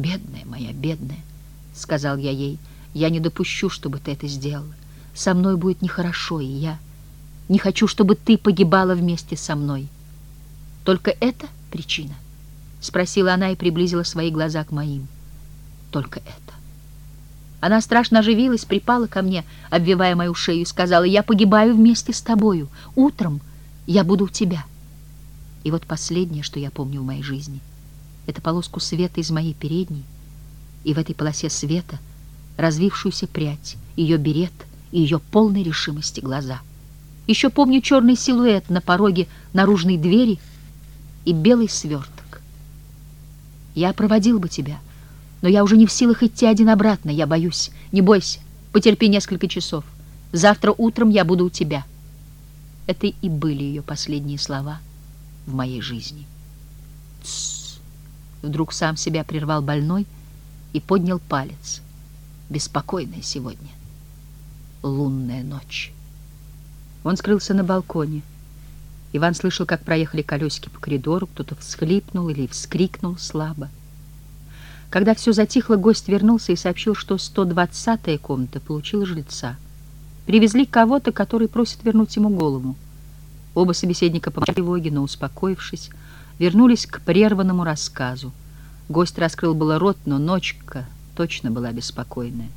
«Бедная моя, бедная», — сказал я ей, — «я не допущу, чтобы ты это сделала. Со мной будет нехорошо, и я не хочу, чтобы ты погибала вместе со мной». «Только это причина?» — спросила она и приблизила свои глаза к моим. «Только это». Она страшно оживилась, припала ко мне, обвивая мою шею, и сказала, «Я погибаю вместе с тобою. Утром я буду у тебя». И вот последнее, что я помню в моей жизни, это полоску света из моей передней, и в этой полосе света развившуюся прядь, ее берет и ее полной решимости глаза. Еще помню черный силуэт на пороге наружной двери и белый сверток. Я проводил бы тебя, но я уже не в силах идти один обратно, я боюсь. Не бойся, потерпи несколько часов. Завтра утром я буду у тебя. Это и были ее последние слова в моей жизни. Вдруг сам себя прервал больной и поднял палец. Беспокойная сегодня. Лунная ночь. Он скрылся на балконе. Иван слышал, как проехали колесики по коридору, кто-то всхлипнул или вскрикнул слабо. Когда все затихло, гость вернулся и сообщил, что 120-я комната получила жильца. Привезли кого-то, который просит вернуть ему голову. Оба собеседника по тревоге, но успокоившись, вернулись к прерванному рассказу. Гость раскрыл было рот, но ночка точно была беспокойная.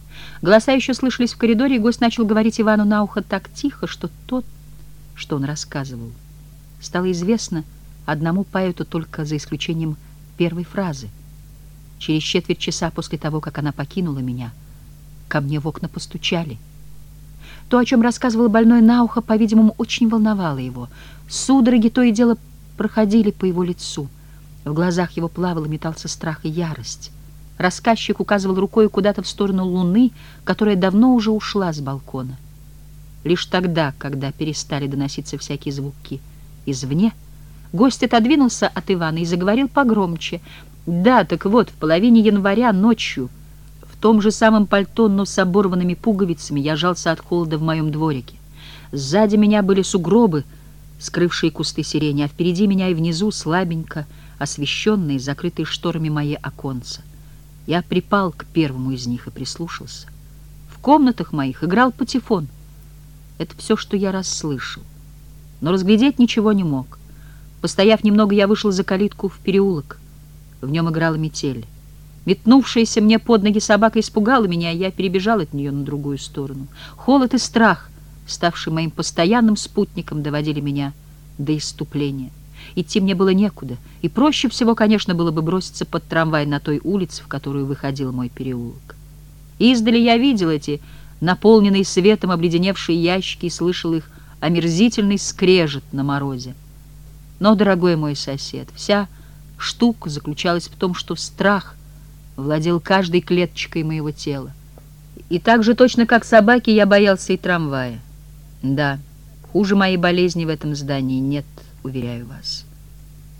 Голоса еще слышались в коридоре, и гость начал говорить Ивану на ухо так тихо, что тот, что он рассказывал, стало известно одному поэту только за исключением первой фразы. Через четверть часа после того, как она покинула меня, ко мне в окна постучали. То, о чем рассказывал больной на ухо, по-видимому, очень волновало его. Судороги то и дело проходили по его лицу. В глазах его плавал и метался страх и ярость. Рассказчик указывал рукой куда-то в сторону луны, которая давно уже ушла с балкона. Лишь тогда, когда перестали доноситься всякие звуки извне, гость отодвинулся от Ивана и заговорил погромче. «Да, так вот, в половине января ночью, в том же самом пальто, но с оборванными пуговицами, я жался от холода в моем дворике. Сзади меня были сугробы, скрывшие кусты сирени, а впереди меня и внизу слабенько освещенные, закрытые шторами мои оконца. Я припал к первому из них и прислушался. В комнатах моих играл патефон. Это все, что я расслышал. Но разглядеть ничего не мог. Постояв немного, я вышел за калитку в переулок. В нем играла метель. Метнувшаяся мне под ноги собака испугала меня, и я перебежал от нее на другую сторону. Холод и страх, ставший моим постоянным спутником, доводили меня до иступления. Идти мне было некуда, и проще всего, конечно, было бы броситься под трамвай на той улице, в которую выходил мой переулок. Издали я видел эти наполненные светом обледеневшие ящики и слышал их омерзительный скрежет на морозе. Но, дорогой мой сосед, вся штука заключалась в том, что страх владел каждой клеточкой моего тела. И так же точно, как собаки, я боялся и трамвая. Да, хуже моей болезни в этом здании нет — уверяю вас.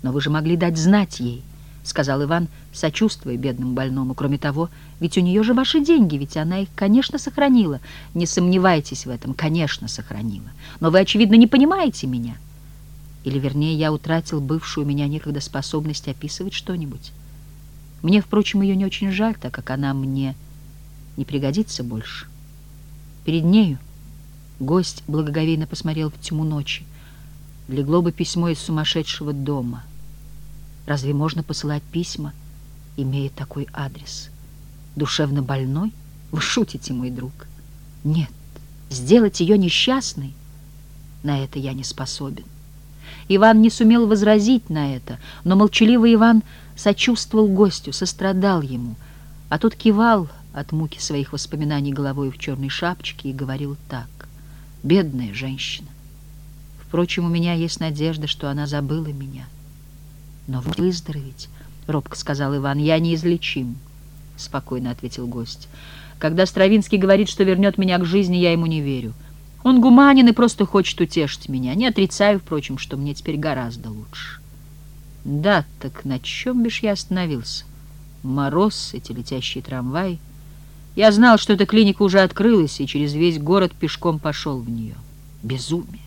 Но вы же могли дать знать ей, — сказал Иван, сочувствуя бедному больному. Кроме того, ведь у нее же ваши деньги, ведь она их, конечно, сохранила. Не сомневайтесь в этом, конечно, сохранила. Но вы, очевидно, не понимаете меня. Или, вернее, я утратил бывшую у меня некогда способность описывать что-нибудь. Мне, впрочем, ее не очень жаль, так как она мне не пригодится больше. Перед нею гость благоговейно посмотрел в тьму ночи легло бы письмо из сумасшедшего дома. Разве можно посылать письма, имея такой адрес? Душевно больной? Вы шутите, мой друг. Нет, сделать ее несчастной, на это я не способен. Иван не сумел возразить на это, но молчаливый Иван сочувствовал гостю, сострадал ему, а тот кивал от муки своих воспоминаний головой в черной шапочке и говорил так. «Бедная женщина! Впрочем, у меня есть надежда, что она забыла меня. Но выздороветь, — робко сказал Иван, — я неизлечим, — спокойно ответил гость. Когда Стравинский говорит, что вернет меня к жизни, я ему не верю. Он гуманин и просто хочет утешить меня. Не отрицаю, впрочем, что мне теперь гораздо лучше. Да, так на чем бишь я остановился? Мороз, эти летящие трамваи. Я знал, что эта клиника уже открылась, и через весь город пешком пошел в нее. Безумие.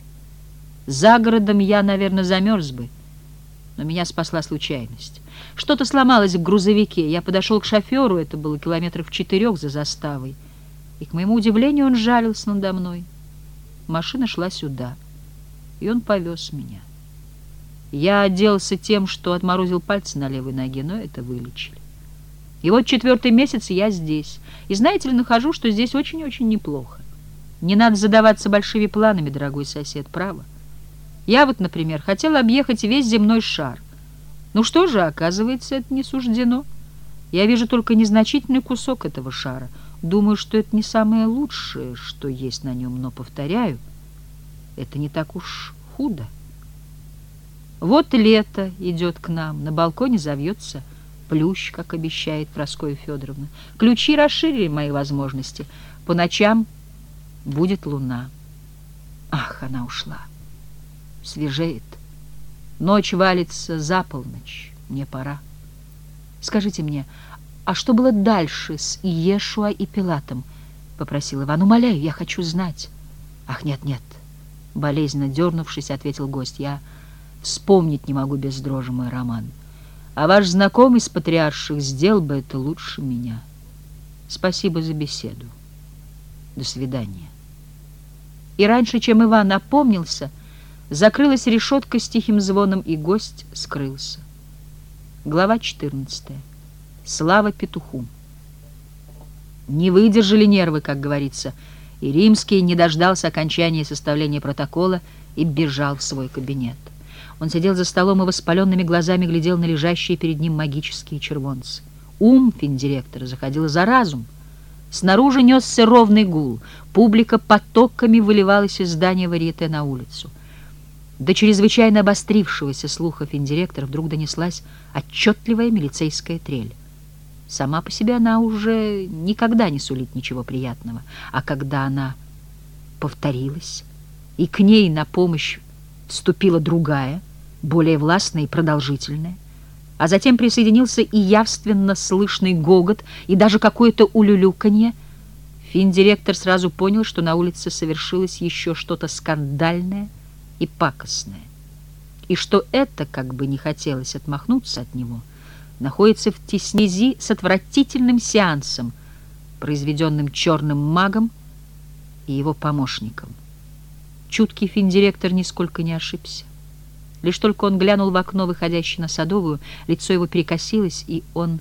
За городом я, наверное, замерз бы. но меня спасла случайность. Что-то сломалось в грузовике. Я подошел к шоферу, это было километров четырех за заставой, и, к моему удивлению, он жалился надо мной. Машина шла сюда, и он повез меня. Я отделался тем, что отморозил пальцы на левой ноге, но это вылечили. И вот четвертый месяц я здесь. И знаете ли, нахожу, что здесь очень-очень неплохо. Не надо задаваться большими планами, дорогой сосед, право. Я вот, например, хотела объехать весь земной шар. Ну что же, оказывается, это не суждено. Я вижу только незначительный кусок этого шара. Думаю, что это не самое лучшее, что есть на нем, но, повторяю, это не так уж худо. Вот лето идет к нам, на балконе завьется плющ, как обещает Проскоя Федоровна. Ключи расширили мои возможности. По ночам будет луна. Ах, она ушла. Свежеет. Ночь валится за полночь. Мне пора. Скажите мне, а что было дальше с Иешуа и Пилатом? Попросил Иван. Умоляю, я хочу знать. Ах, нет, нет. Болезненно дернувшись, ответил гость. Я вспомнить не могу без дрожи мой роман. А ваш знакомый с патриарших сделал бы это лучше меня. Спасибо за беседу. До свидания. И раньше, чем Иван опомнился, закрылась решетка с тихим звоном, и гость скрылся. Глава 14. Слава петуху. Не выдержали нервы, как говорится, и Римский не дождался окончания составления протокола и бежал в свой кабинет. Он сидел за столом и воспаленными глазами глядел на лежащие перед ним магические червонцы. Ум финдиректора заходил за разум. Снаружи несся ровный гул. Публика потоками выливалась из здания варьете на улицу. До чрезвычайно обострившегося слуха финдиректора вдруг донеслась отчетливая милицейская трель. Сама по себе она уже никогда не сулит ничего приятного, а когда она повторилась, и к ней на помощь вступила другая, более властная и продолжительная, а затем присоединился и явственно слышный гогот, и даже какое-то улюлюканье, финдиректор сразу понял, что на улице совершилось еще что-то скандальное и пакостное, и что это, как бы не хотелось отмахнуться от него, находится в теснези с отвратительным сеансом, произведенным черным магом и его помощником. Чуткий финдиректор нисколько не ошибся. Лишь только он глянул в окно, выходящее на Садовую, лицо его перекосилось, и он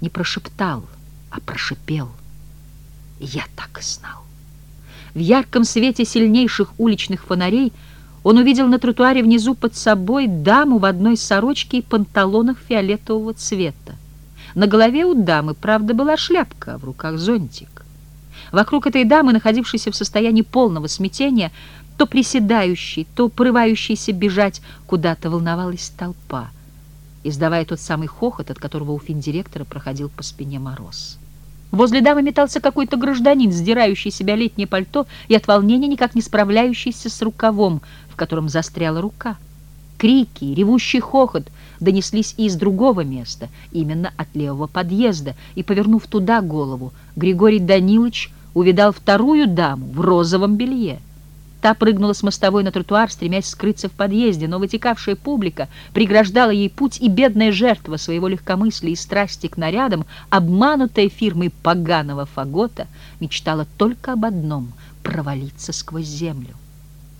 не прошептал, а прошипел. Я так и знал. В ярком свете сильнейших уличных фонарей он увидел на тротуаре внизу под собой даму в одной сорочке и панталонах фиолетового цвета. На голове у дамы, правда, была шляпка, а в руках зонтик. Вокруг этой дамы, находившейся в состоянии полного смятения, то приседающей, то порывающейся бежать куда-то, волновалась толпа, издавая тот самый хохот, от которого у финдиректора проходил по спине мороз. Возле дамы метался какой-то гражданин, сдирающий себя летнее пальто и от волнения никак не справляющийся с рукавом, в котором застряла рука. Крики, ревущий хохот донеслись и из другого места, именно от левого подъезда, и, повернув туда голову, Григорий Данилович увидал вторую даму в розовом белье. Та прыгнула с мостовой на тротуар, стремясь скрыться в подъезде, но вытекавшая публика преграждала ей путь, и бедная жертва своего легкомыслия и страсти к нарядам, обманутая фирмой поганого фагота, мечтала только об одном — провалиться сквозь землю.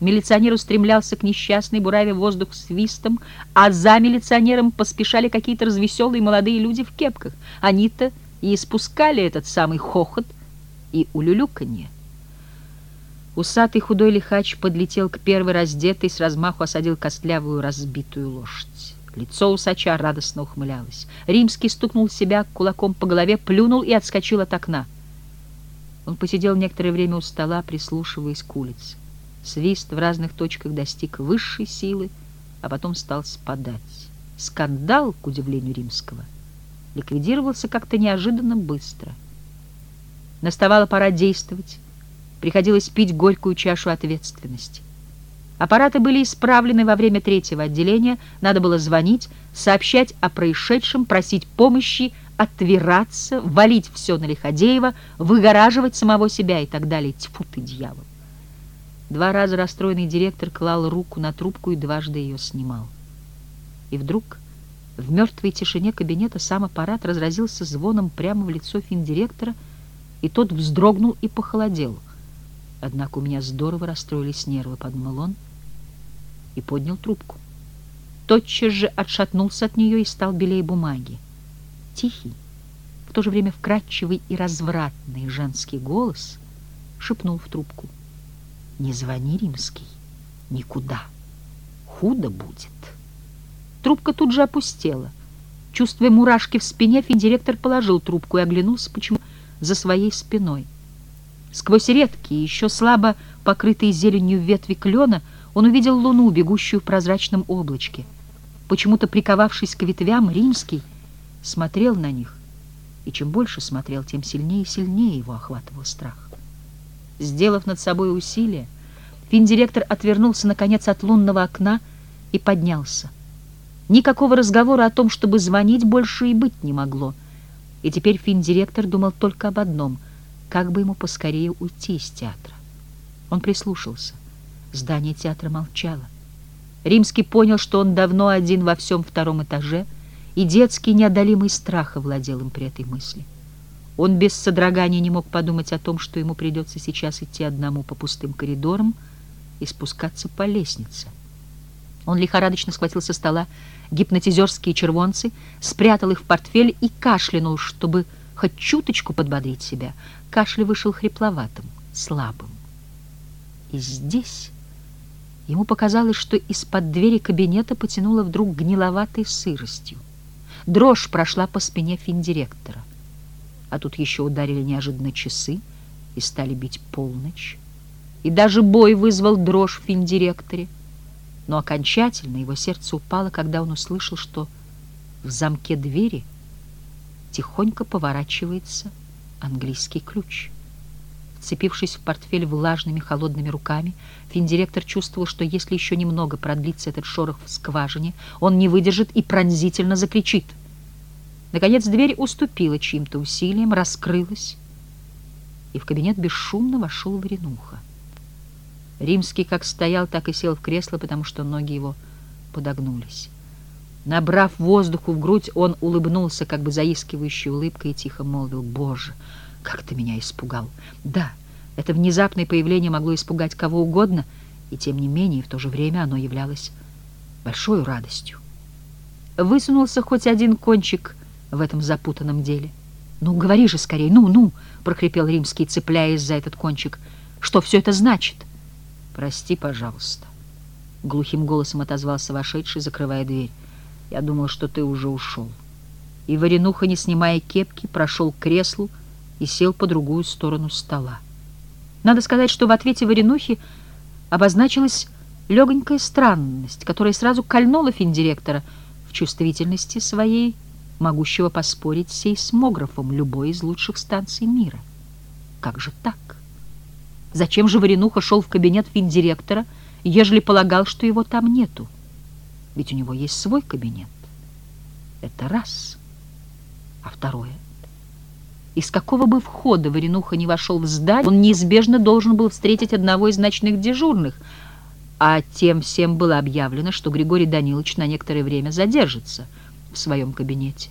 Милиционер устремлялся к несчастной, бураве воздух свистом, а за милиционером поспешали какие-то развеселые молодые люди в кепках. Они-то и испускали этот самый хохот и улюлюканье. Усатый худой лихач подлетел к первой раздетой, с размаху осадил костлявую разбитую лошадь. Лицо усача радостно ухмылялось. Римский стукнул себя кулаком по голове, плюнул и отскочил от окна. Он посидел некоторое время у стола, прислушиваясь к улице. Свист в разных точках достиг высшей силы, а потом стал спадать. Скандал, к удивлению римского, ликвидировался как-то неожиданно быстро. Наставала пора действовать, приходилось пить горькую чашу ответственности. Аппараты были исправлены во время третьего отделения, надо было звонить, сообщать о происшедшем, просить помощи, отвираться, валить все на Лиходеева, выгораживать самого себя и так далее. Тьфу ты, дьявол! Два раза расстроенный директор клал руку на трубку и дважды ее снимал. И вдруг в мертвой тишине кабинета сам аппарат разразился звоном прямо в лицо финдиректора, и тот вздрогнул и похолодел. Однако у меня здорово расстроились нервы, подумал он, и поднял трубку. Тотчас же отшатнулся от нее и стал белее бумаги. Тихий, в то же время вкрадчивый и развратный женский голос шепнул в трубку. «Не звони, Римский, никуда. Худо будет». Трубка тут же опустела. Чувствуя мурашки в спине, финдиректор положил трубку и оглянулся почему за своей спиной. Сквозь редкие, еще слабо покрытые зеленью ветви клена, он увидел луну, бегущую в прозрачном облачке. Почему-то приковавшись к ветвям, Римский смотрел на них, и чем больше смотрел, тем сильнее и сильнее его охватывал страх. Сделав над собой усилие, финдиректор отвернулся, наконец, от лунного окна и поднялся. Никакого разговора о том, чтобы звонить, больше и быть не могло. И теперь финдиректор думал только об одном — как бы ему поскорее уйти из театра. Он прислушался. Здание театра молчало. Римский понял, что он давно один во всем втором этаже, и детский неодолимый страх овладел им при этой мысли. Он без содрогания не мог подумать о том, что ему придется сейчас идти одному по пустым коридорам и спускаться по лестнице. Он лихорадочно схватил со стола гипнотизерские червонцы, спрятал их в портфель и кашлянул, чтобы хоть чуточку подбодрить себя. Кашель вышел хрипловатым, слабым. И здесь ему показалось, что из-под двери кабинета потянуло вдруг гниловатой сыростью. Дрожь прошла по спине финдиректора. А тут еще ударили неожиданно часы и стали бить полночь. И даже бой вызвал дрожь в финдиректоре. Но окончательно его сердце упало, когда он услышал, что в замке двери тихонько поворачивается английский ключ. Вцепившись в портфель влажными холодными руками, финдиректор чувствовал, что если еще немного продлится этот шорох в скважине, он не выдержит и пронзительно закричит. Наконец дверь уступила чьим-то усилиям, раскрылась, и в кабинет бесшумно вошел Варенуха. Римский как стоял, так и сел в кресло, потому что ноги его подогнулись. Набрав воздуху в грудь, он улыбнулся, как бы заискивающей улыбкой, и тихо молвил, «Боже, как ты меня испугал!» Да, это внезапное появление могло испугать кого угодно, и тем не менее, в то же время оно являлось большой радостью. Высунулся хоть один кончик в этом запутанном деле. «Ну, говори же скорее, ну, ну!» — прохрипел Римский, цепляясь за этот кончик. «Что все это значит?» «Прости, пожалуйста», — глухим голосом отозвался вошедший, закрывая дверь. «Я думал, что ты уже ушел». И Варенуха, не снимая кепки, прошел к креслу и сел по другую сторону стола. Надо сказать, что в ответе Варенухи обозначилась легонькая странность, которая сразу кольнула финдиректора в чувствительности своей, могущего поспорить сейсмографом любой из лучших станций мира. Как же так? Зачем же Варенуха шел в кабинет финдиректора, ежели полагал, что его там нету? Ведь у него есть свой кабинет. Это раз. А второе. Из какого бы входа Варенуха не вошел в здание, он неизбежно должен был встретить одного из ночных дежурных, а тем всем было объявлено, что Григорий Данилович на некоторое время задержится в своем кабинете.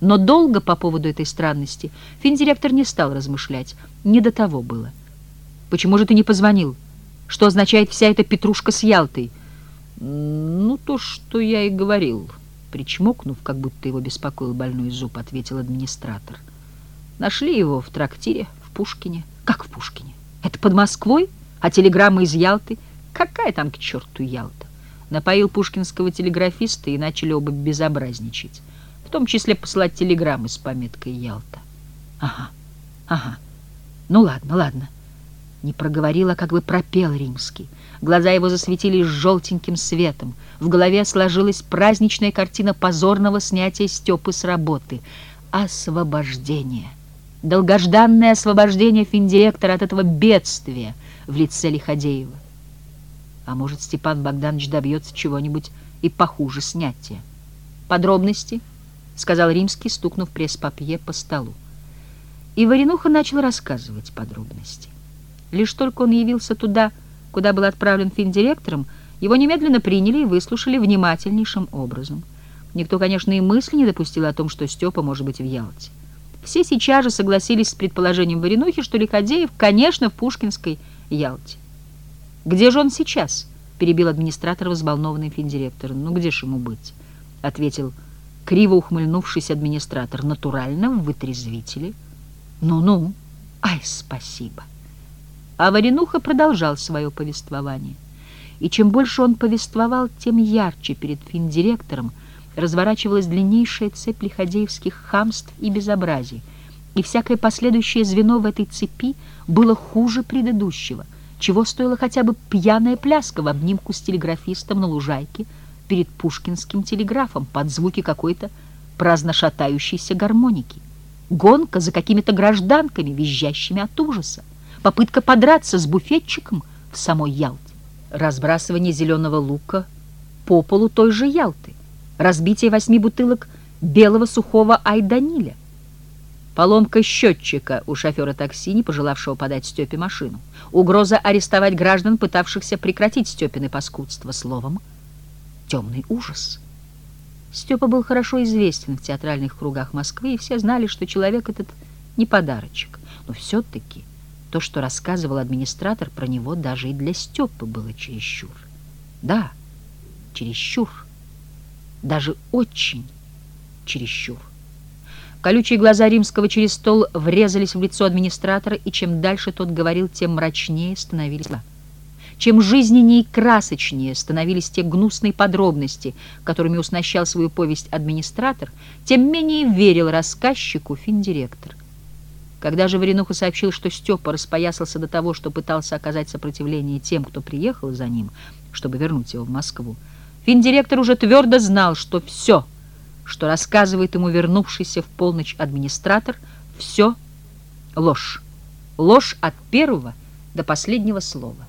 Но долго по поводу этой странности финдиректор не стал размышлять, не до того было. Почему же ты не позвонил? Что означает вся эта петрушка с Ялтой? Ну, то, что я и говорил. Причмокнув, как будто его беспокоил больной зуб, ответил администратор. Нашли его в трактире в Пушкине. Как в Пушкине? Это под Москвой? А телеграмма из Ялты? Какая там к черту Ялта? Напоил пушкинского телеграфиста и начали оба безобразничать. В том числе посылать телеграммы с пометкой Ялта. Ага, ага. Ну ладно, ладно. Не проговорил, а как бы пропел римский. Глаза его засветились желтеньким светом. В голове сложилась праздничная картина позорного снятия Степы с работы. Освобождение. Долгожданное освобождение финдиректора от этого бедствия в лице Лиходеева. А может, Степан Богданович добьется чего-нибудь и похуже снятия. «Подробности?» — сказал Римский, стукнув пресс-папье по столу. И Варенуха начал рассказывать подробности. Лишь только он явился туда, куда был отправлен финдиректором, Его немедленно приняли и выслушали внимательнейшим образом. Никто, конечно, и мысли не допустил о том, что Степа может быть в Ялте. Все сейчас же согласились с предположением Варенухи, что Лиходеев, конечно, в Пушкинской Ялте. «Где же он сейчас?» — перебил администратор, взволнованный финдиректор. «Ну, где ж ему быть?» — ответил криво ухмыльнувшись администратор. «Натурально, в вытрезвителе». «Ну-ну, ай, спасибо». А Варенуха продолжал свое повествование. И чем больше он повествовал, тем ярче перед финдиректором разворачивалась длиннейшая цепь лиходеевских хамств и безобразий, и всякое последующее звено в этой цепи было хуже предыдущего, чего стоила хотя бы пьяная пляска в обнимку с телеграфистом на лужайке перед пушкинским телеграфом под звуки какой-то праздно шатающейся гармоники, гонка за какими-то гражданками, визжащими от ужаса, попытка подраться с буфетчиком в самой Ялте, разбрасывание зеленого лука по полу той же Ялты, разбитие восьми бутылок белого сухого айданиля, поломка счетчика у шофера такси, не пожелавшего подать Степе машину, угроза арестовать граждан, пытавшихся прекратить Степины паскудство, словом, темный ужас. Степа был хорошо известен в театральных кругах Москвы, и все знали, что человек этот не подарочек. Но все-таки то, что рассказывал администратор про него, даже и для Степы было чересчур. Да, чересчур даже очень чересчур. Колючие глаза римского через стол врезались в лицо администратора, и чем дальше тот говорил, тем мрачнее становились. Чем жизненнее и красочнее становились те гнусные подробности, которыми уснащал свою повесть администратор, тем менее верил рассказчику финдиректор. Когда же Варенуха сообщил, что Степа распоясался до того, что пытался оказать сопротивление тем, кто приехал за ним, чтобы вернуть его в Москву, Финдиректор уже твердо знал, что все, что рассказывает ему вернувшийся в полночь администратор, все ложь. Ложь от первого до последнего слова.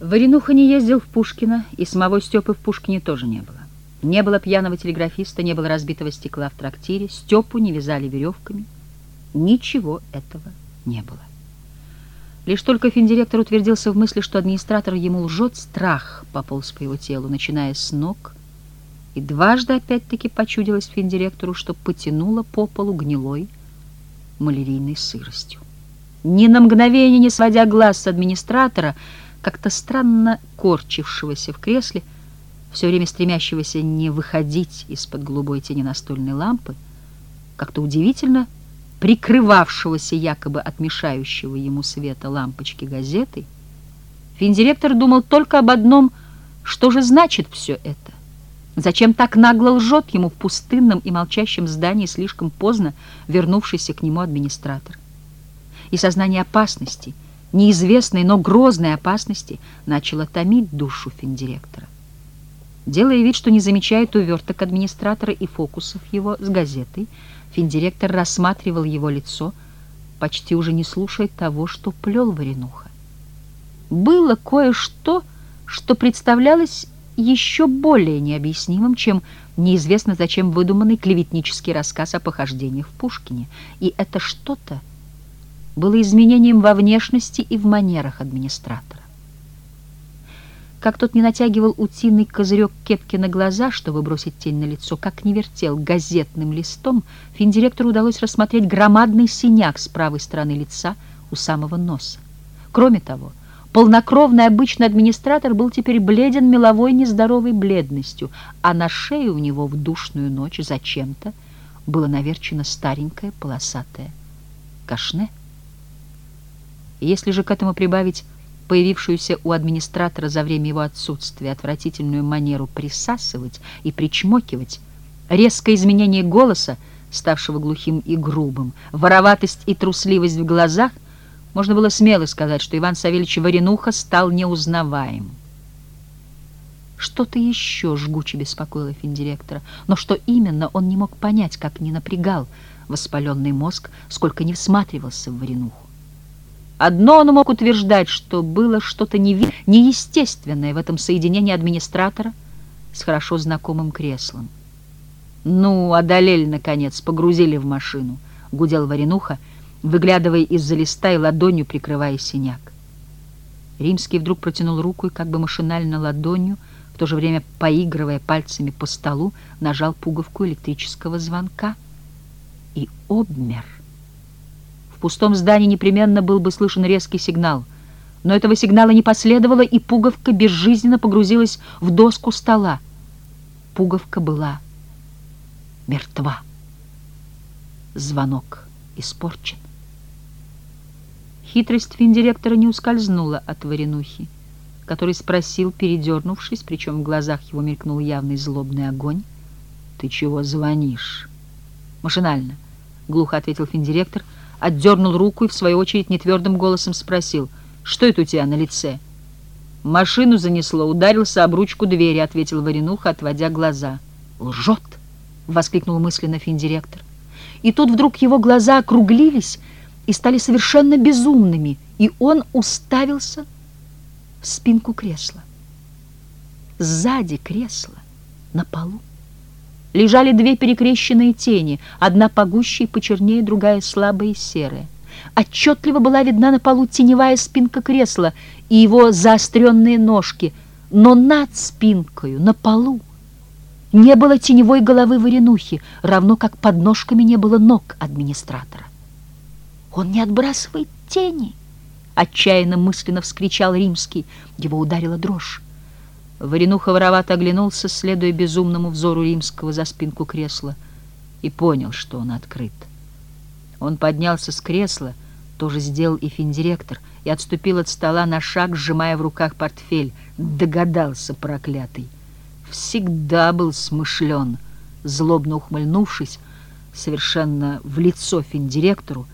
Варенуха не ездил в Пушкино, и самого Степы в Пушкине тоже не было. Не было пьяного телеграфиста, не было разбитого стекла в трактире, Степу не вязали веревками. Ничего этого не было. Лишь только финдиректор утвердился в мысли, что администратор ему лжет, страх пополз по его телу, начиная с ног, и дважды опять-таки почудилось финдиректору, что потянуло по полу гнилой малярийной сыростью. Ни на мгновение не сводя глаз с администратора, как-то странно корчившегося в кресле, все время стремящегося не выходить из-под голубой тени настольной лампы, как-то удивительно прикрывавшегося якобы от мешающего ему света лампочки газеты, финдиректор думал только об одном, что же значит все это. Зачем так нагло лжет ему в пустынном и молчащем здании слишком поздно вернувшийся к нему администратор? И сознание опасности, неизвестной, но грозной опасности, начало томить душу финдиректора. Делая вид, что не замечает уверток администратора и фокусов его с газетой, Финдиректор рассматривал его лицо, почти уже не слушая того, что плел Варенуха. Было кое-что, что представлялось еще более необъяснимым, чем неизвестно зачем выдуманный клеветнический рассказ о похождениях в Пушкине. И это что-то было изменением во внешности и в манерах администратора. Как тот не натягивал утиный козырек кепки на глаза, чтобы бросить тень на лицо, как не вертел газетным листом, финдиректору удалось рассмотреть громадный синяк с правой стороны лица у самого носа. Кроме того, полнокровный обычный администратор был теперь бледен меловой нездоровой бледностью, а на шее у него в душную ночь зачем-то было наверчено старенькое полосатое кашне. Если же к этому прибавить появившуюся у администратора за время его отсутствия отвратительную манеру присасывать и причмокивать, резкое изменение голоса, ставшего глухим и грубым, вороватость и трусливость в глазах, можно было смело сказать, что Иван Савельевич Варенуха стал неузнаваем. Что-то еще жгуче беспокоило финдиректора, но что именно, он не мог понять, как не напрягал воспаленный мозг, сколько не всматривался в Варенуху. Одно он мог утверждать, что было что-то неестественное в этом соединении администратора с хорошо знакомым креслом. «Ну, одолели, наконец, погрузили в машину», — гудел Варенуха, выглядывая из-за листа и ладонью прикрывая синяк. Римский вдруг протянул руку и как бы машинально ладонью, в то же время поигрывая пальцами по столу, нажал пуговку электрического звонка и обмер. Пустом здании непременно был бы слышен резкий сигнал, но этого сигнала не последовало, и пуговка безжизненно погрузилась в доску стола. Пуговка была мертва. Звонок испорчен. Хитрость финдиректора не ускользнула от Варенухи, который спросил, передернувшись, причем в глазах его мелькнул явный злобный огонь. «Ты чего звонишь?» «Машинально», — глухо ответил финдиректор, отдернул руку и, в свою очередь, нетвердым голосом спросил, «Что это у тебя на лице?» «Машину занесло, ударился об ручку двери», — ответил Варенуха, отводя глаза. «Лжет!» — воскликнул мысленно финдиректор. И тут вдруг его глаза округлились, и стали совершенно безумными, и он уставился в спинку кресла. Сзади кресла, на полу, лежали две перекрещенные тени, одна погуще и почернее, другая слабая и серая. Отчетливо была видна на полу теневая спинка кресла и его заостренные ножки, но над спинкою, на полу, не было теневой головы Варенухи, равно как под ножками не было ног администратора. Он не отбрасывает тени!» Отчаянно мысленно вскричал Римский. Его ударила дрожь. Варенуха воровато оглянулся, следуя безумному взору Римского за спинку кресла, и понял, что он открыт. Он поднялся с кресла, тоже сделал и финдиректор, и отступил от стола на шаг, сжимая в руках портфель. Догадался, проклятый. Всегда был смышлен. Злобно ухмыльнувшись, совершенно в лицо финдиректору,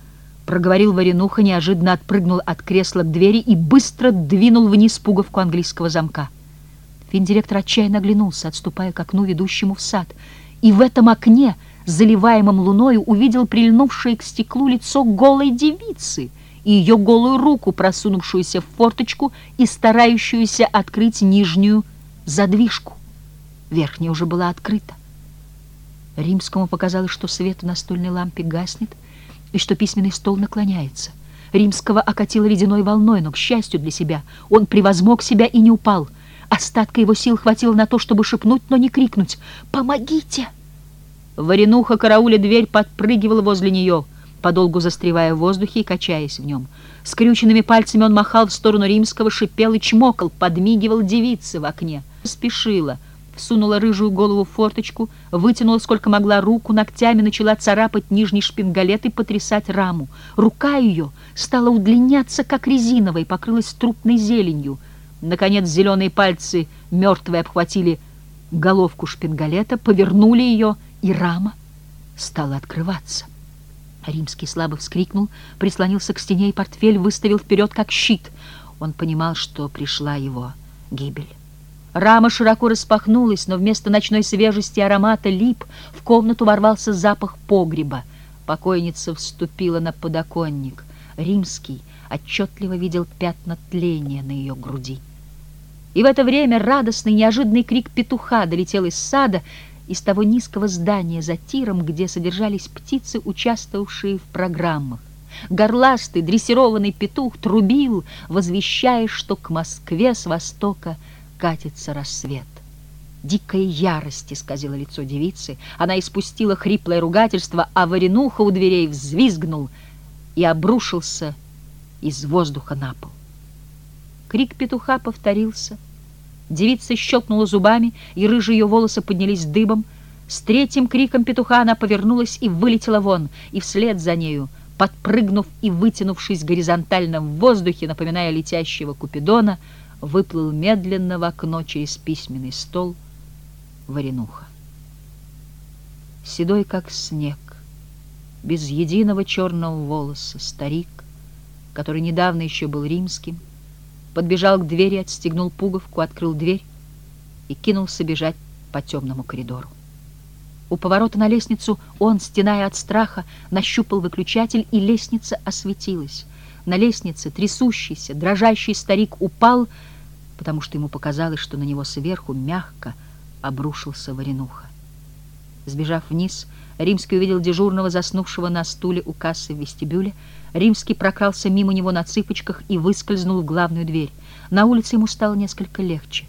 проговорил Варенуха, неожиданно отпрыгнул от кресла к двери и быстро двинул вниз пуговку английского замка. Финдиректор отчаянно оглянулся, отступая к окну, ведущему в сад, и в этом окне, заливаемом луною, увидел прильнувшее к стеклу лицо голой девицы и ее голую руку, просунувшуюся в форточку и старающуюся открыть нижнюю задвижку. Верхняя уже была открыта. Римскому показалось, что свет в настольной лампе гаснет, и что письменный стол наклоняется. Римского окатило ледяной волной, но, к счастью для себя, он превозмог себя и не упал. Остатка его сил хватило на то, чтобы шепнуть, но не крикнуть «Помогите!». Варенуха карауля дверь подпрыгивала возле нее, подолгу застревая в воздухе и качаясь в нем. Скрюченными пальцами он махал в сторону римского, шипел и чмокал, подмигивал девице в окне. Спешила — сунула рыжую голову в форточку, вытянула сколько могла руку, ногтями начала царапать нижний шпингалет и потрясать раму. Рука ее стала удлиняться, как резиновая, покрылась трупной зеленью. Наконец зеленые пальцы мертвые обхватили головку шпингалета, повернули ее, и рама стала открываться. Римский слабо вскрикнул, прислонился к стене, и портфель выставил вперед, как щит. Он понимал, что пришла его гибель. Рама широко распахнулась, но вместо ночной свежести аромата лип в комнату ворвался запах погреба. Покойница вступила на подоконник. Римский отчетливо видел пятна тления на ее груди. И в это время радостный неожиданный крик петуха долетел из сада, из того низкого здания за тиром, где содержались птицы, участвовавшие в программах. Горластый, дрессированный петух трубил, возвещая, что к Москве с востока – катится рассвет. Дикая ярость исказила лицо девицы. Она испустила хриплое ругательство, а Варенуха у дверей взвизгнул и обрушился из воздуха на пол. Крик петуха повторился. Девица щелкнула зубами, и рыжие ее волосы поднялись дыбом. С третьим криком петуха она повернулась и вылетела вон, и вслед за нею, подпрыгнув и вытянувшись горизонтально в воздухе, напоминая летящего Купидона, выплыл медленно в окно через письменный стол Варенуха. Седой, как снег, без единого черного волоса, старик, который недавно еще был римским, подбежал к двери, отстегнул пуговку, открыл дверь и кинулся бежать по темному коридору. У поворота на лестницу он, стеная от страха, нащупал выключатель, и лестница осветилась. На лестнице трясущийся, дрожащий старик упал, потому что ему показалось, что на него сверху мягко обрушился варенуха. Сбежав вниз, Римский увидел дежурного, заснувшего на стуле у кассы в вестибюле. Римский прокрался мимо него на цыпочках и выскользнул в главную дверь. На улице ему стало несколько легче.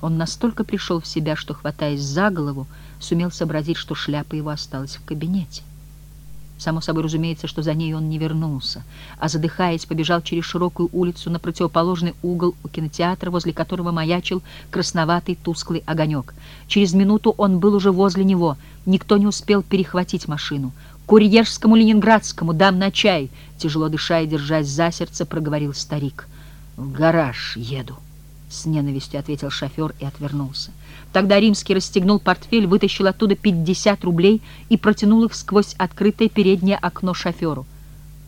Он настолько пришел в себя, что, хватаясь за голову, сумел сообразить, что шляпа его осталась в кабинете. Само собой разумеется, что за ней он не вернулся, а, задыхаясь, побежал через широкую улицу на противоположный угол у кинотеатра, возле которого маячил красноватый тусклый огонек. Через минуту он был уже возле него. Никто не успел перехватить машину. «Курьерскому ленинградскому дам на чай!» Тяжело дыша и держась за сердце, проговорил старик. «В гараж еду!» С ненавистью ответил шофер и отвернулся. Тогда Римский расстегнул портфель, вытащил оттуда 50 рублей и протянул их сквозь открытое переднее окно шоферу.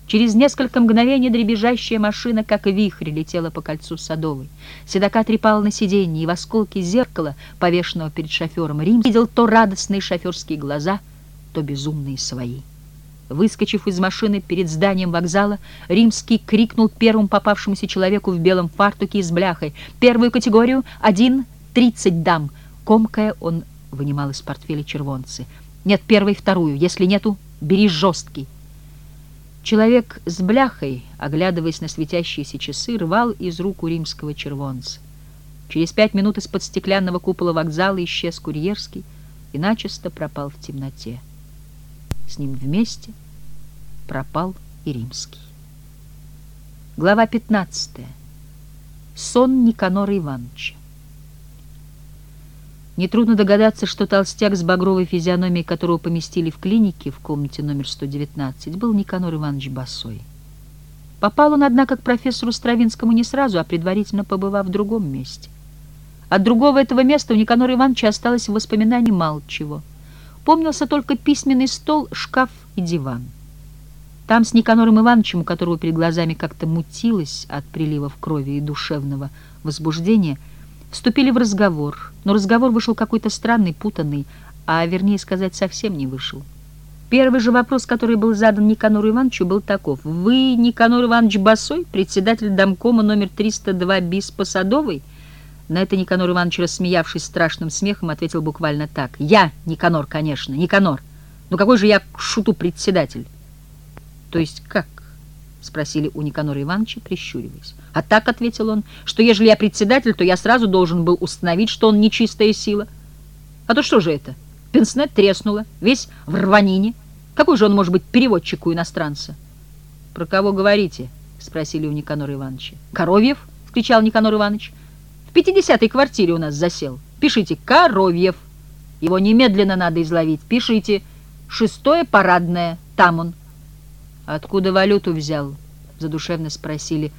Через несколько мгновений дребезжащая машина, как вихрь, летела по кольцу Садовой. Седока трепала на сиденье, и в осколке зеркала, повешенного перед шофером, Рим видел то радостные шоферские глаза, то безумные свои. Выскочив из машины перед зданием вокзала, Римский крикнул первому попавшемуся человеку в белом фартуке и с бляхой. «Первую категорию — один, тридцать дам!» Комкая, он вынимал из портфеля червонцы. «Нет, первой, вторую. Если нету, бери жесткий». Человек с бляхой, оглядываясь на светящиеся часы, рвал из рук у римского червонца. Через пять минут из-под стеклянного купола вокзала исчез курьерский и начисто пропал в темноте. С ним вместе пропал и римский. Глава 15. Сон Никанора Ивановича. Нетрудно догадаться, что толстяк с багровой физиономией, которого поместили в клинике в комнате номер 119, был Никанор Иванович Басой. Попал он, однако, к профессору Стравинскому не сразу, а предварительно побывав в другом месте. От другого этого места у Никанора Ивановича осталось в воспоминании мало чего — Помнился только письменный стол, шкаф и диван. Там с Никанором Ивановичем, у которого перед глазами как-то мутилось от приливов крови и душевного возбуждения, вступили в разговор, но разговор вышел какой-то странный, путанный, а, вернее сказать, совсем не вышел. Первый же вопрос, который был задан Никанору Ивановичу, был таков. «Вы, Никанор Иванович Басой, председатель домкома номер 302 БИС по Садовой?» На это Никанор Иванович, рассмеявшись страшным смехом, ответил буквально так. «Я, Никанор, конечно, Никанор. Но какой же я шуту председатель?» «То есть как?» — спросили у Никанора Ивановича, прищуриваясь. «А так», — ответил он, — «что ежели я председатель, то я сразу должен был установить, что он нечистая сила. А то что же это? Пенснет треснула, весь в рванине. Какой же он может быть переводчик у иностранца?» «Про кого говорите?» — спросили у Никанора Ивановича. «Коровьев?» — вскричал Никанор Иванович пятидесятой квартире у нас засел. Пишите «Коровьев». Его немедленно надо изловить. Пишите «Шестое парадное». Там он. Откуда валюту взял? Задушевно спросили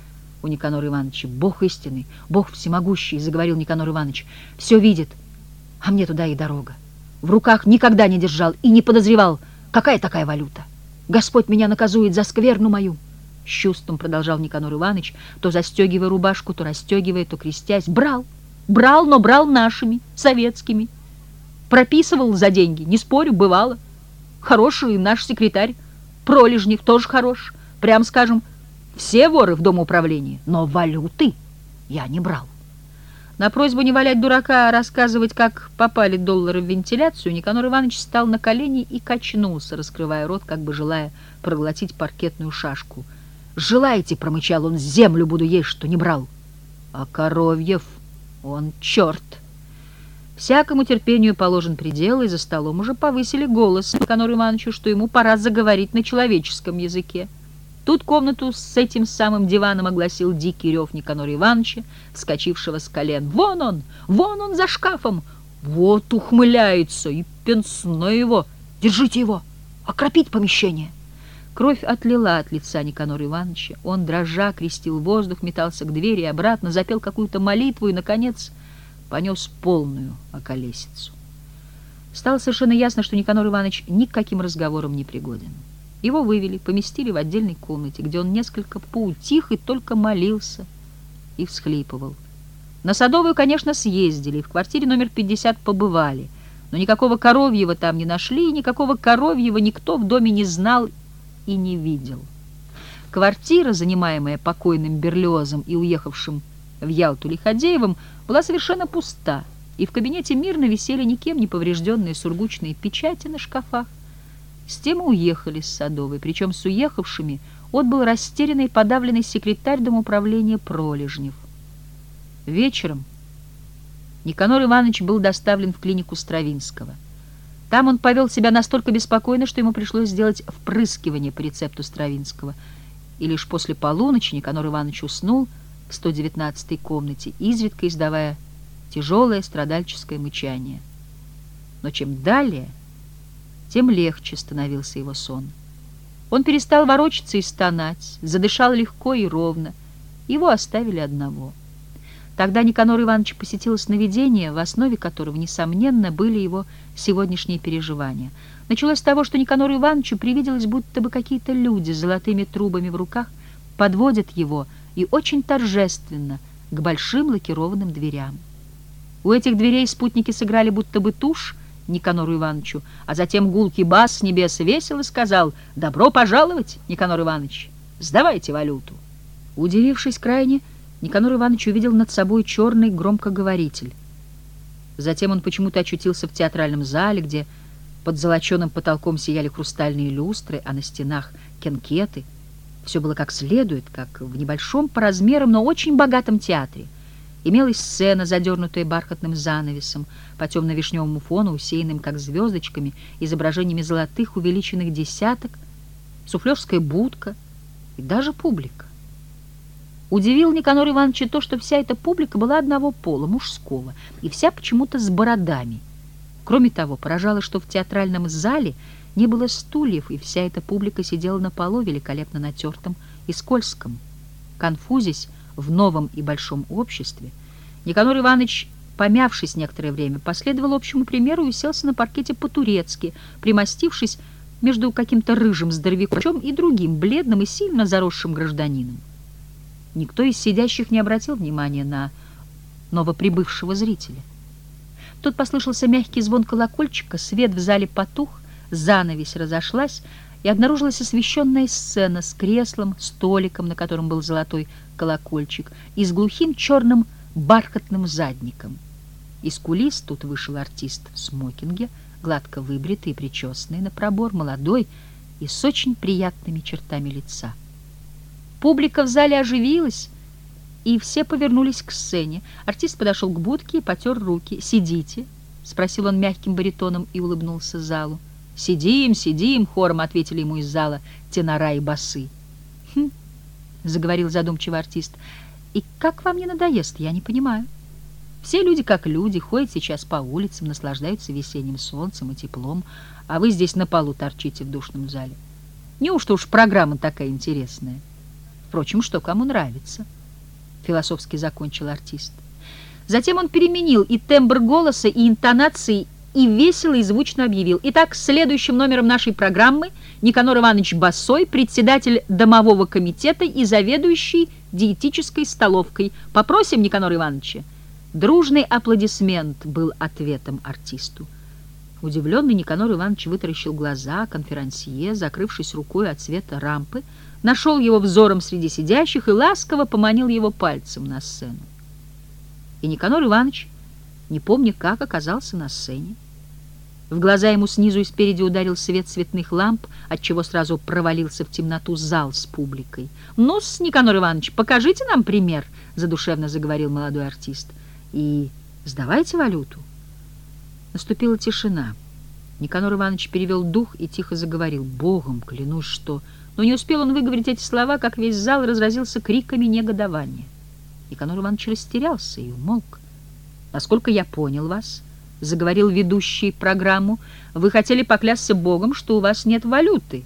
у Никанора Ивановича. Бог истинный, Бог всемогущий, заговорил Никанор Иванович. Все видит, а мне туда и дорога. В руках никогда не держал и не подозревал, какая такая валюта. Господь меня наказует за скверну мою. С чувством продолжал Никанор Иванович, то застегивая рубашку, то расстегивая, то крестясь. Брал, брал, но брал нашими, советскими. Прописывал за деньги, не спорю, бывало. Хороший наш секретарь, Пролежнев тоже хорош. Прям скажем, все воры в Дом управления, но валюты я не брал. На просьбу не валять дурака, а рассказывать, как попали доллары в вентиляцию, Никанор Иванович встал на колени и качнулся, раскрывая рот, как бы желая проглотить паркетную шашку — Желаете, — промычал он, — землю буду есть, что не брал. А Коровьев, он черт. Всякому терпению положен предел, и за столом уже повысили голос Никанору Ивановичу, что ему пора заговорить на человеческом языке. Тут комнату с этим самым диваном огласил дикий рев Никанора Ивановича, вскочившего с колен. «Вон он! Вон он за шкафом! Вот ухмыляется! И пенсное его! Держите его! Окропить помещение!» Кровь отлила от лица Никанора Ивановича. Он, дрожа, крестил воздух, метался к двери и обратно, запел какую-то молитву и, наконец, понес полную околесицу. Стало совершенно ясно, что Никанор Иванович ни к каким разговорам не пригоден. Его вывели, поместили в отдельной комнате, где он несколько поутих и только молился и всхлипывал. На Садовую, конечно, съездили, в квартире номер 50 побывали, но никакого коровьего там не нашли, и никакого коровьего никто в доме не знал и не видел. Квартира, занимаемая покойным Берлиозом и уехавшим в Ялту Лиходеевым, была совершенно пуста, и в кабинете мирно висели никем не поврежденные сургучные печати на шкафах. С тем уехали с Садовой, причем с уехавшими отбыл растерянный и подавленный секретарь домоуправления Пролежнев. Вечером Никанор Иванович был доставлен в клинику Стравинского. Там он повел себя настолько беспокойно, что ему пришлось сделать впрыскивание по рецепту Стравинского. И лишь после полуночи Никанор Иванович уснул в 119-й комнате, изредка издавая тяжелое страдальческое мычание. Но чем далее, тем легче становился его сон. Он перестал ворочаться и стонать, задышал легко и ровно. Его оставили одного. Тогда Никанор Иванович посетил сновидение, в основе которого, несомненно, были его сегодняшние переживания. Началось с того, что Никанору Ивановичу привиделось, будто бы какие-то люди с золотыми трубами в руках подводят его и очень торжественно к большим лакированным дверям. У этих дверей спутники сыграли будто бы тушь, Никанору Ивановичу, а затем гулкий бас с небес весело сказал «Добро пожаловать, Никанор Иванович! Сдавайте валюту!» Удивившись крайне, Никанор Иванович увидел над собой черный громкоговоритель. Затем он почему-то очутился в театральном зале, где под золоченым потолком сияли хрустальные люстры, а на стенах кенкеты. Все было как следует, как в небольшом по размерам, но очень богатом театре. Имелась сцена, задернутая бархатным занавесом, по темно-вишневому фону, усеянным, как звездочками, изображениями золотых увеличенных десяток, суфлерская будка и даже публика. Удивил Никанор Ивановича то, что вся эта публика была одного пола, мужского, и вся почему-то с бородами. Кроме того, поражало, что в театральном зале не было стульев, и вся эта публика сидела на полу, великолепно натертом и скользком. Конфузясь, в новом и большом обществе, Никанор Иванович, помявшись некоторое время, последовал общему примеру и уселся на паркете по-турецки, примостившись между каким-то рыжим здоровяком и другим, бледным и сильно заросшим гражданином. Никто из сидящих не обратил внимания на новоприбывшего зрителя. Тут послышался мягкий звон колокольчика, свет в зале потух, занавесь разошлась, и обнаружилась освещенная сцена с креслом, столиком, на котором был золотой колокольчик, и с глухим черным бархатным задником. Из кулис тут вышел артист в смокинге, гладко выбритый и причесанный на пробор, молодой и с очень приятными чертами лица. Публика в зале оживилась, и все повернулись к сцене. Артист подошел к будке и потер руки. «Сидите», — спросил он мягким баритоном и улыбнулся залу. «Сидим, сидим», — хором ответили ему из зала тенора и басы. «Хм», — заговорил задумчиво артист, — «и как вам не надоест, я не понимаю. Все люди как люди, ходят сейчас по улицам, наслаждаются весенним солнцем и теплом, а вы здесь на полу торчите в душном зале. Неужто уж программа такая интересная? Впрочем, что кому нравится?» Философски закончил артист. Затем он переменил и тембр голоса, и интонации, и весело и звучно объявил. Итак, следующим номером нашей программы Никанор Иванович Басой, председатель домового комитета и заведующий диетической столовкой. Попросим Никанора Ивановича. Дружный аплодисмент был ответом артисту. Удивленный Никанор Иванович вытаращил глаза, конферансье, закрывшись рукой от цвета рампы, нашел его взором среди сидящих и ласково поманил его пальцем на сцену. И Никанор Иванович, не помня как, оказался на сцене. В глаза ему снизу и спереди ударил свет цветных ламп, отчего сразу провалился в темноту зал с публикой. «Ну-с, Никанор Иванович, покажите нам пример», — задушевно заговорил молодой артист. «И сдавайте валюту». Наступила тишина. Никанор Иванович перевел дух и тихо заговорил. «Богом клянусь, что...» Но не успел он выговорить эти слова, как весь зал разразился криками негодования. Никанор Иванович растерялся и умолк. «Насколько я понял вас...» — заговорил ведущий программу, — «вы хотели поклясться Богом, что у вас нет валюты».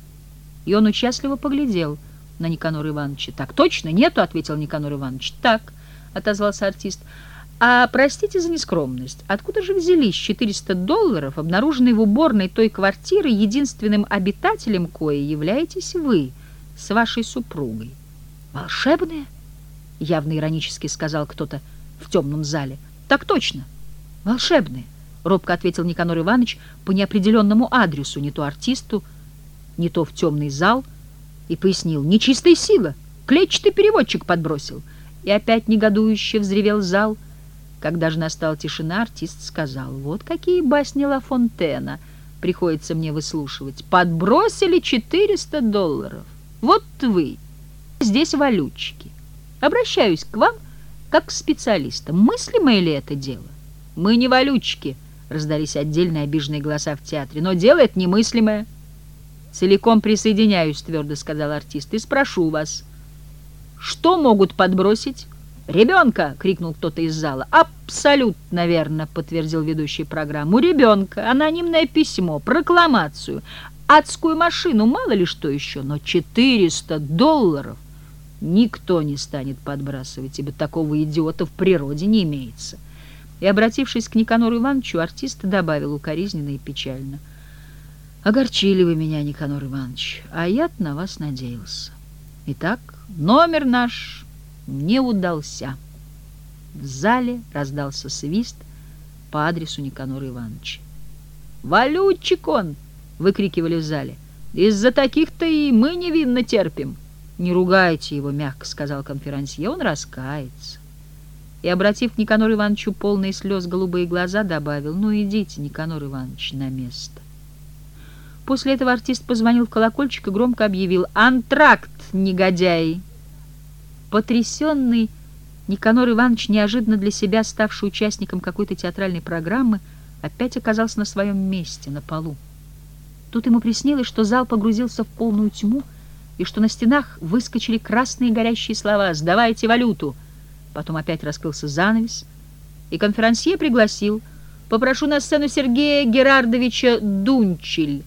И он участливо поглядел на Никанора Ивановича. «Так точно нету?» — ответил Никанор Иванович. «Так», — отозвался артист. «А простите за нескромность, откуда же взялись 400 долларов, обнаруженные в уборной той квартиры, единственным обитателем коей являетесь вы с вашей супругой?» «Волшебные?» — явно иронически сказал кто-то в темном зале. «Так точно, волшебные». — робко ответил Никанор Иванович по неопределенному адресу, не то артисту, не то в темный зал, и пояснил, нечистая сила, клетчатый переводчик подбросил. И опять негодующе взревел зал. Когда же настала тишина, артист сказал, вот какие басни Ла Фонтена приходится мне выслушивать. Подбросили 400 долларов. Вот вы, здесь валютчики. Обращаюсь к вам как к специалистам. Мыслимое ли это дело? Мы не валютчики, раздались отдельные обиженные голоса в театре, но дело это немыслимое. Целиком присоединяюсь, твердо сказал артист, и спрошу вас, что могут подбросить? «Ребенка!» — крикнул кто-то из зала. «Абсолютно верно!» — подтвердил ведущий программу. «Ребенка! Анонимное письмо, прокламацию, адскую машину, мало ли что еще, но 400 долларов никто не станет подбрасывать, ибо такого идиота в природе не имеется». И, обратившись к Никанору Ивановичу, артист добавил укоризненно и печально. «Огорчили вы меня, Никанор Иванович, а я на вас надеялся. Итак, номер наш не удался. В зале раздался свист по адресу Никанора Ивановича. «Валютчик он!» — выкрикивали в зале. «Из-за таких-то и мы невинно терпим». «Не ругайте его», — мягко сказал конферансье, — «он раскается». И, обратив к Никанору Ивановичу полные слез голубые глаза, добавил, «Ну, идите, Никанор Иванович, на место». После этого артист позвонил в колокольчик и громко объявил «Антракт, негодяи!» Потрясенный Никанор Иванович, неожиданно для себя ставший участником какой-то театральной программы, опять оказался на своем месте, на полу. Тут ему приснилось, что зал погрузился в полную тьму, и что на стенах выскочили красные горящие слова «Сдавайте валюту!». Потом опять раскрылся занавес, и конферансье пригласил «Попрошу на сцену Сергея Герардовича Дунчель».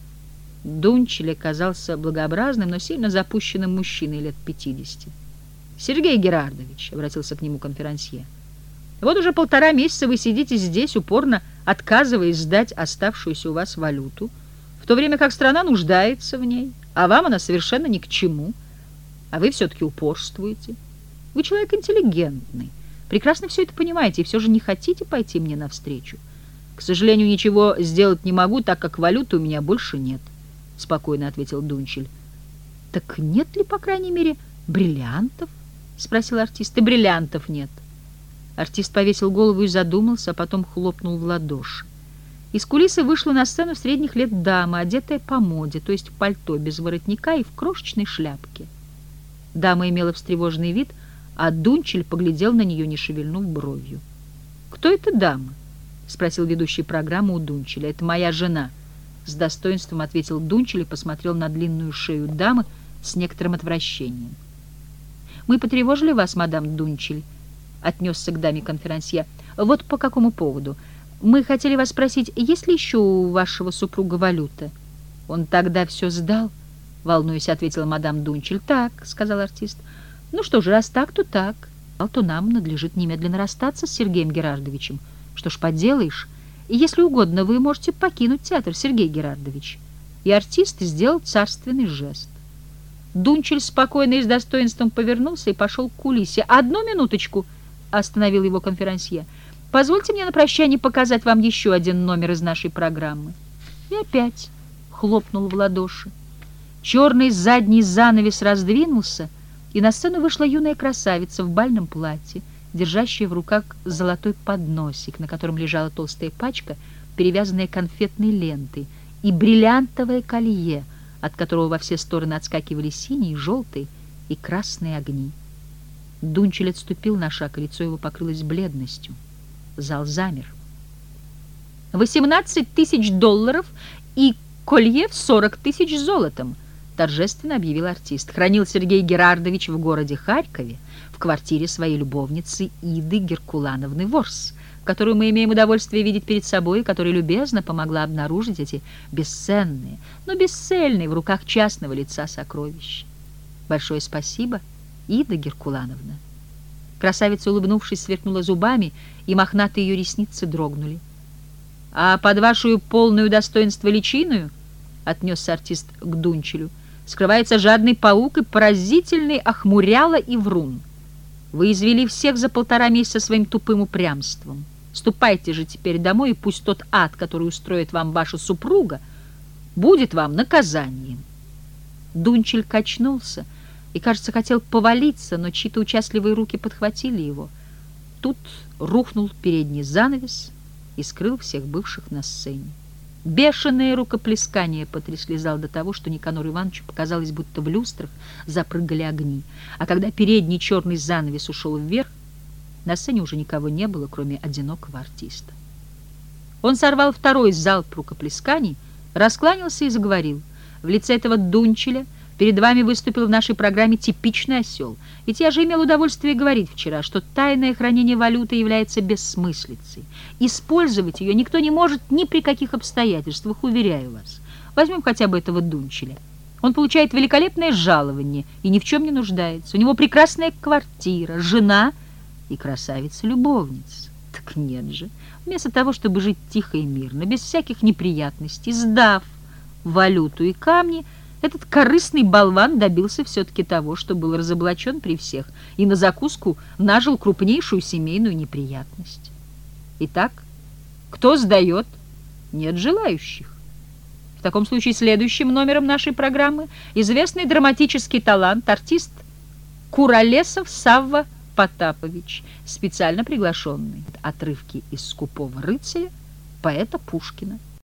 Дунчель оказался благообразным, но сильно запущенным мужчиной лет пятидесяти. «Сергей Герардович», — обратился к нему конферансье, «вот уже полтора месяца вы сидите здесь, упорно отказываясь сдать оставшуюся у вас валюту, в то время как страна нуждается в ней, а вам она совершенно ни к чему, а вы все-таки упорствуете. Вы человек интеллигентный, прекрасно все это понимаете, и все же не хотите пойти мне навстречу. К сожалению, ничего сделать не могу, так как валюты у меня больше нет», — спокойно ответил Дунчель. «Так нет ли, по крайней мере, бриллиантов?» — спросил артист. — И бриллиантов нет. Артист повесил голову и задумался, а потом хлопнул в ладоши. Из кулисы вышла на сцену средних лет дама, одетая по моде, то есть в пальто без воротника и в крошечной шляпке. Дама имела встревоженный вид, а Дунчель поглядел на нее, не шевельнув бровью. «Кто эта дама?» — спросил ведущий программу у Дунчеля. «Это моя жена», — с достоинством ответил Дунчель и посмотрел на длинную шею дамы с некоторым отвращением. «Мы потревожили вас, мадам Дунчель?» — отнесся к даме конферансье. «Вот по какому поводу. Мы хотели вас спросить, есть ли еще у вашего супруга валюта?» «Он тогда все сдал?» — волнуясь, ответила мадам Дунчель. «Так», — сказал артист. «Ну что же, раз так, то так. А то нам надлежит немедленно расстаться с Сергеем Герардовичем. Что ж поделаешь? И если угодно, вы можете покинуть театр, Сергей Герардович». И артист сделал царственный жест. Дунчель спокойно и с достоинством повернулся и пошел к кулисе. «Одну минуточку!» — остановил его конферансье. «Позвольте мне на прощание показать вам еще один номер из нашей программы». И опять хлопнул в ладоши. Черный задний занавес раздвинулся, и на сцену вышла юная красавица в бальном платье, держащая в руках золотой подносик, на котором лежала толстая пачка, перевязанная конфетной лентой, и бриллиантовое колье — от которого во все стороны отскакивали синие, желтые и красные огни. Дунчель отступил на шаг, и лицо его покрылось бледностью. Зал замер. «Восемнадцать тысяч долларов и колье в сорок тысяч золотом», торжественно объявил артист. Хранил Сергей Герардович в городе Харькове в квартире своей любовницы Иды Геркулановны Ворс которую мы имеем удовольствие видеть перед собой, и которая любезно помогла обнаружить эти бесценные, но бесцельные в руках частного лица сокровища. Большое спасибо, Ида Геркулановна. Красавица, улыбнувшись, сверкнула зубами, и мохнатые ее ресницы дрогнули. «А под вашу полную достоинство личиную, — отнесся артист к Дунчелю, — скрывается жадный паук и поразительный охмуряла и врун. Вы извели всех за полтора месяца своим тупым упрямством». Ступайте же теперь домой, и пусть тот ад, который устроит вам ваша супруга, будет вам наказанием. Дунчель качнулся и, кажется, хотел повалиться, но чьи-то участливые руки подхватили его. Тут рухнул передний занавес и скрыл всех бывших на сцене. Бешеные рукоплескания потрясли зал до того, что Никанору Ивановичу показалось, будто в люстрах запрыгали огни. А когда передний черный занавес ушел вверх, На сцене уже никого не было, кроме одинокого артиста. Он сорвал второй залп рукоплесканий, раскланялся и заговорил. В лице этого Дунчеля перед вами выступил в нашей программе типичный осел. Ведь я же имел удовольствие говорить вчера, что тайное хранение валюты является бессмыслицей. Использовать ее никто не может ни при каких обстоятельствах, уверяю вас. Возьмем хотя бы этого Дунчеля. Он получает великолепное жалование и ни в чем не нуждается. У него прекрасная квартира, жена и красавица-любовница. Так нет же. Вместо того, чтобы жить тихо и мирно, без всяких неприятностей, сдав валюту и камни, этот корыстный болван добился все-таки того, что был разоблачен при всех, и на закуску нажил крупнейшую семейную неприятность. Итак, кто сдает? Нет желающих. В таком случае следующим номером нашей программы известный драматический талант, артист Куролесов Савва Потапович, специально приглашенный. Отрывки из «Скупого рыцаря» поэта Пушкина.